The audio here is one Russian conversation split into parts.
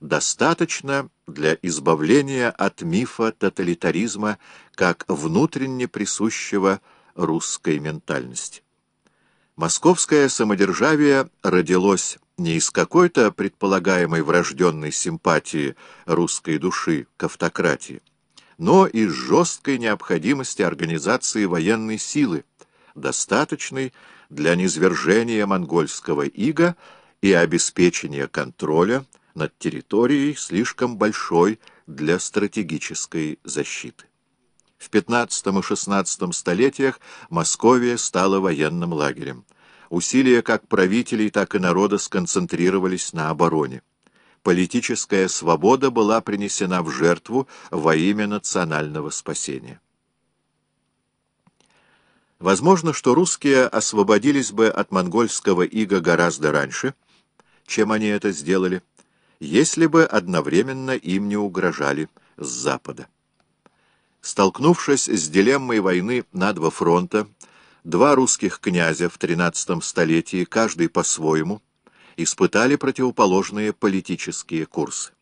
достаточно для избавления от мифа тоталитаризма как внутренне присущего русской ментальности. Московское самодержавие родилось не из какой-то предполагаемой врожденной симпатии русской души к автократии, но из жесткой необходимости организации военной силы, достаточной для низвержения монгольского ига и обеспечения контроля над территорией, слишком большой для стратегической защиты. В XV и XVI столетиях Московия стала военным лагерем. Усилия как правителей, так и народа сконцентрировались на обороне. Политическая свобода была принесена в жертву во имя национального спасения. Возможно, что русские освободились бы от монгольского ига гораздо раньше, чем они это сделали, если бы одновременно им не угрожали с запада. Столкнувшись с дилеммой войны на два фронта, два русских князя в XIII столетии, каждый по-своему, испытали противоположные политические курсы.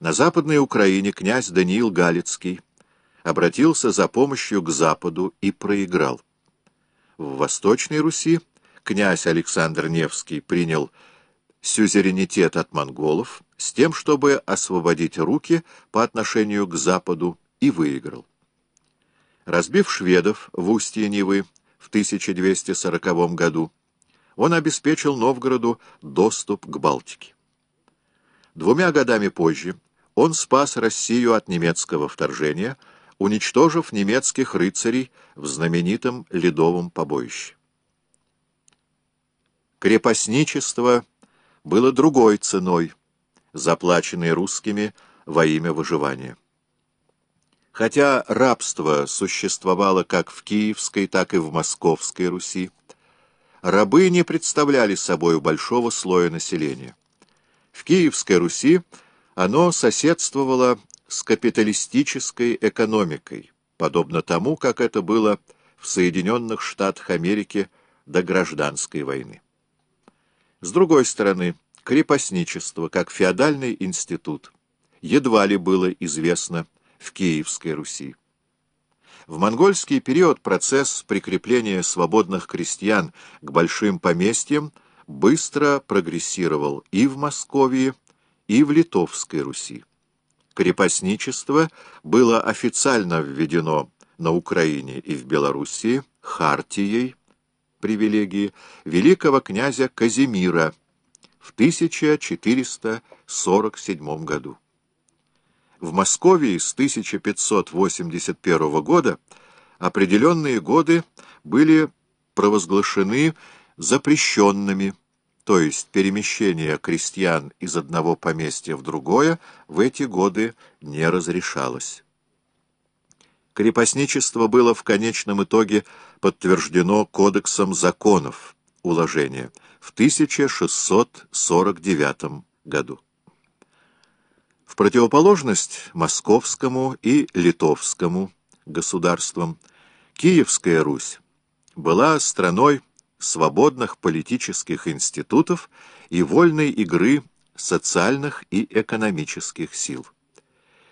На Западной Украине князь Даниил Галицкий обратился за помощью к Западу и проиграл. В Восточной Руси князь Александр Невский принял сюзеренитет от монголов с тем, чтобы освободить руки по отношению к Западу, и выиграл. Разбив шведов в устье Невы в 1240 году, он обеспечил Новгороду доступ к Балтике. Двумя годами позже он спас Россию от немецкого вторжения, уничтожив немецких рыцарей в знаменитом Ледовом побоище. Крепостничество было другой ценой, заплаченной русскими во имя выживания. Хотя рабство существовало как в Киевской, так и в Московской Руси, рабы не представляли собой большого слоя населения. В Киевской Руси оно соседствовало с капиталистической экономикой, подобно тому, как это было в Соединенных Штатах Америки до гражданской войны. С другой стороны, крепостничество, как феодальный институт, едва ли было известно в Киевской Руси. В монгольский период процесс прикрепления свободных крестьян к большим поместьям быстро прогрессировал и в Московии, и в Литовской Руси. Крепостничество было официально введено на Украине и в Белоруссии хартией привилегии великого князя Казимира в 1447 году. В Москве с 1581 года определенные годы были провозглашены запрещенными, то есть перемещение крестьян из одного поместья в другое в эти годы не разрешалось. Крепостничество было в конечном итоге подтверждено Кодексом законов уложения в 1649 году. В противоположность московскому и литовскому государствам, Киевская Русь была страной свободных политических институтов и вольной игры социальных и экономических сил.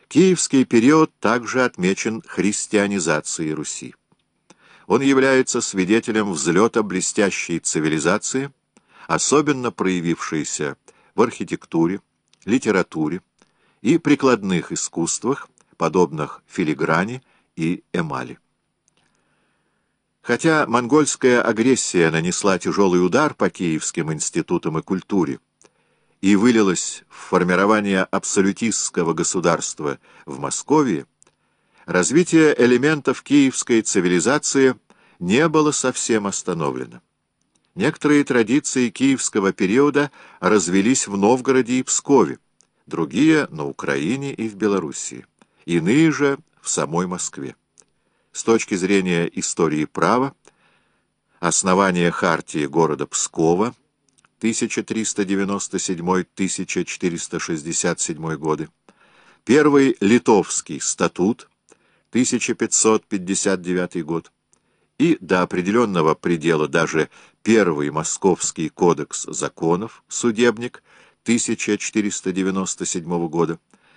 Киевский период также отмечен христианизацией Руси. Он является свидетелем взлета блестящей цивилизации, особенно проявившейся в архитектуре, литературе, и прикладных искусствах, подобных филиграни и эмали. Хотя монгольская агрессия нанесла тяжелый удар по киевским институтам и культуре и вылилась в формирование абсолютистского государства в Москве, развитие элементов киевской цивилизации не было совсем остановлено. Некоторые традиции киевского периода развелись в Новгороде и Пскове, другие — на Украине и в Белоруссии, иные же — в самой Москве. С точки зрения истории права, основание Хартии города Пскова 1397-1467 годы, первый Литовский статут 1559 год. И до определенного предела даже первый Московский кодекс законов, судебник 1497 года